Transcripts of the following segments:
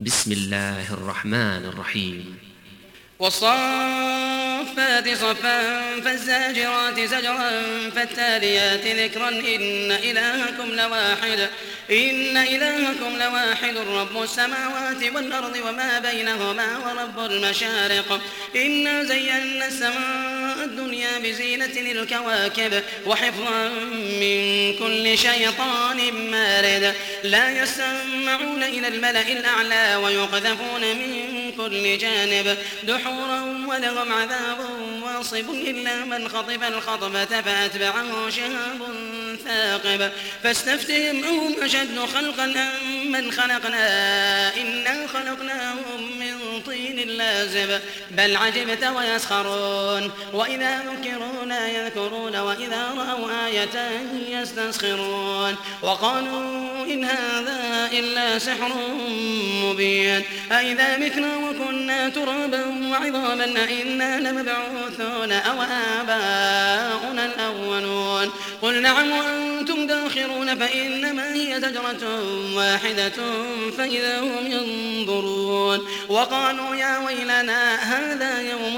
بسم الله الرحمن الرحيم. والصافات صفا فالزاجرات زجرا فالتاليات ذكرا إن إلهكم لواحد إن إلهكم لواحد رب السماوات والأرض وما بينهما ورب المشارق. إنا زينا السماء الدنيا بزينة الكواكب وحفظا من كل شيطان مارد. لا يسمعون إلى الملأ الأعلى ويقذفون من كل جانب. دحورا ولهم عذاب واصب إلا من خطف الخطبة فأتبعه شهاب ثاقب. فاستفتهم أهم أشد خلقا أم من خلقنا؟ إنا خلقناهم من طين لازب. بل عجبت ويسخرون. وإذا ذكروا لا يذكرون وإذا رأوا آية يستسخرون وقالوا إن هذا إلا سحر مبين أئذا متنا وكنا ترابا وعظاما أئنا لمبعوثون أو آباؤنا الأولون قل نعم وأنتم داخرون فإنما هي زجرة واحدة فإذا هم ينظرون وقالوا يا ويلنا هذا يوم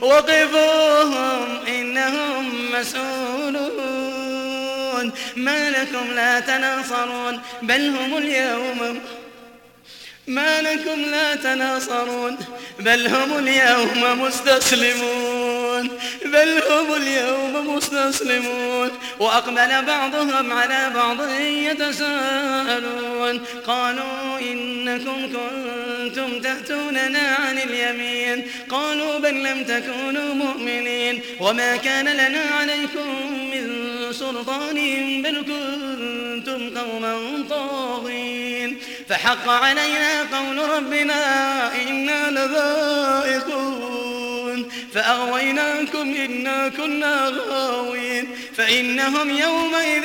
وقفوهم إنهم مسؤولون ما لكم لا تناصرون بل هم اليوم ما لكم لا تناصرون بل هم اليوم مستسلمون بل هم اليوم مستسلمون وأقبل بعضهم على بعض يتساءلون قالوا إنكم كنتم تأتوننا عن اليمين قالوا بل لم تكونوا مؤمنين وما كان لنا عليكم من سلطان بل كنتم قوما طاغين فحق علينا قول ربنا إنا لذائقون فأغويناكم إنا كنا غاوين فإنهم يومئذ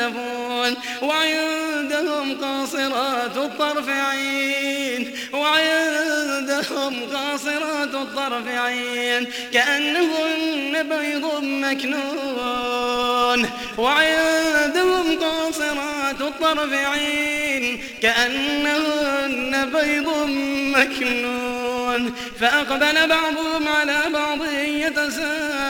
ينزفون وعندهم قاصرات الطرف عين. وعندهم قاصرات الطرف عين. كأنهن بيض مكنون. وعندهم قاصرات الطرف عين. كأنهن بيض مكنون. فأقبل بعضهم على بعض يتساءلون.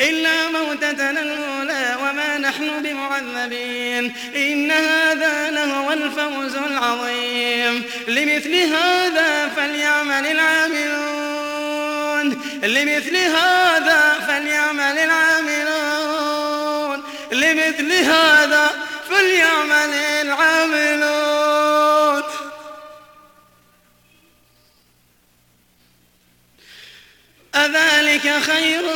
إلا موتتنا الأولى وما نحن بمعذبين إن هذا لهو الفوز العظيم لمثل هذا فليعمل العاملون لمثل هذا فليعمل العاملون لمثل هذا فليعمل العاملون أذلك خير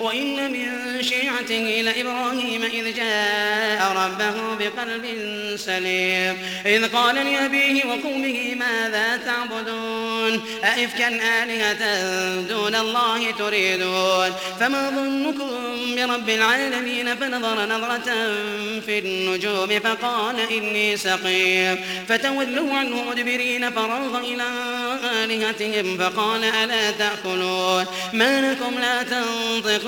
وإن من شيعته لإبراهيم إذ جاء ربه بقلب سليم. إذ قال لأبيه وقومه ماذا تعبدون؟ أئفكا آلهة دون الله تريدون؟ فما ظنكم برب العالمين؟ فنظر نظرة في النجوم فقال إني سقيم. فتولوا عنه مدبرين فراغ إلى آلهتهم فقال ألا تأكلون؟ ما لكم لا تنطقون.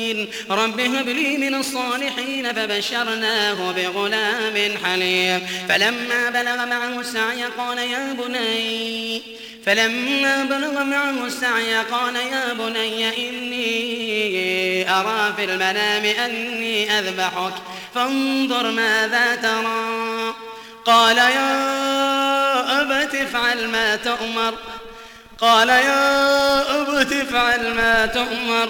رب هب لي من الصالحين فبشرناه بغلام حليم. فلما بلغ معه السعي قال يا بني فلما بلغ معه السعي قال يا بني إني أرى في المنام أني أذبحك فانظر ماذا ترى. قال يا أبت افعل ما تؤمر. قال يا أبت افعل ما تؤمر.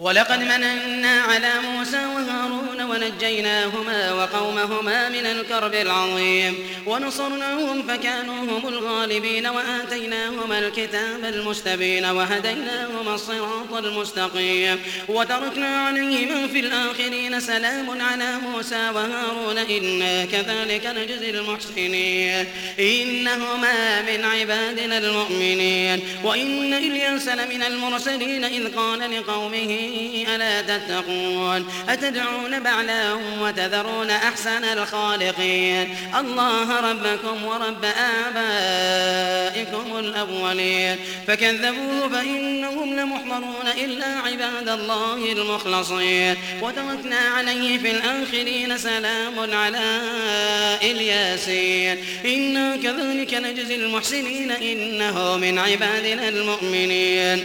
ولقد مننا على موسى وهارون ونجيناهما وقومهما من الكرب العظيم ونصرناهم فكانوا هم الغالبين وآتيناهما الكتاب المستبين وهديناهما الصراط المستقيم وتركنا عليهما في الآخرين سلام على موسى وهارون إنا كذلك نجزي المحسنين إنهما من عبادنا المؤمنين وإن إلياس لمن المرسلين إذ قال لقومه ألا تتقون؟ أتدعون بعلا وتذرون أحسن الخالقين؟ الله ربكم ورب آبائكم الأولين. فكذبوه فإنهم لمحضرون إلا عباد الله المخلصين. وتركنا عليه في الآخرين سلام على إلياسين. إنا كذلك نجزي المحسنين إنه من عبادنا المؤمنين.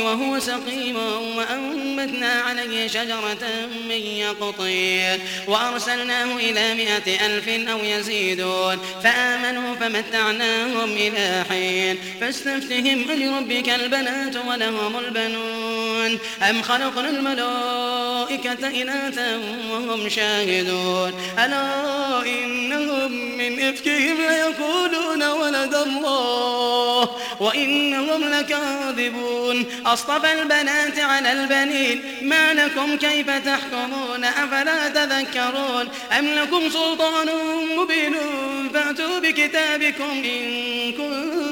وهو سقيم وأنبتنا عليه شجرة من يقطين وأرسلناه إلى مائة ألف أو يزيدون فآمنوا فمتعناهم إلى حين فاستفتهم لربك البنات ولهم البنون أم خلقنا الملائكة إناثا وهم شاهدون؟ ألا إنهم من إفكهم ليقولون ولد الله وإنهم لكاذبون؟ أصطفى البنات على البنين ما لكم كيف تحكمون؟ أفلا تذكرون؟ أم لكم سلطان مبين؟ فأتوا بكتابكم إن كنتم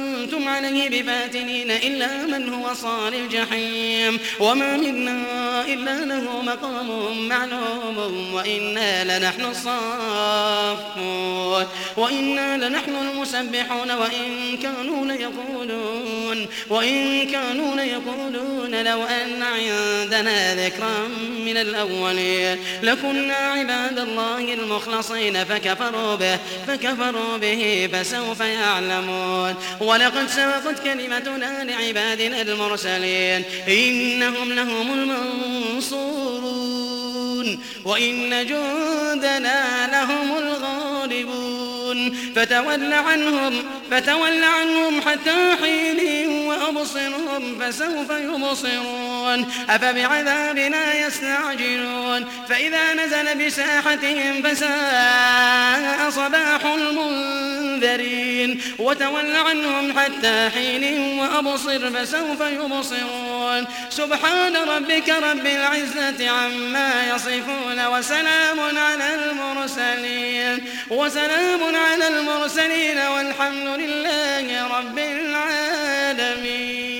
أنتم عليه بفاتنين إلا من هو صال الجحيم. وما منا إلا له مقام معلوم وإنا لنحن الصافون. وإنا لنحن المسبحون وإن كانوا ليقولون وإن كانوا ليقولون لو أن عندنا ذكرا من الأولين. لكنا عباد الله المخلصين فكفروا به فكفروا به فسوف يعلمون. ولقد سبقت كلمتنا لعبادنا المرسلين. إنهم لهم المنصورون. وإن جندنا لهم الغالبون. فتول عنهم فتول عنهم حتى حين وأبصرهم فسوف يبصرون. أفبعذابنا يستعجلون؟ فإذا نزل بساحتهم فساء صباح المنذرين. وتول عنهم حتى حين وأبصر فسوف يبصرون. سبحان ربك رب العزة عما يصفون وسلام على المرسلين. وسلام على المرسلين والحمد لله رب العالمين.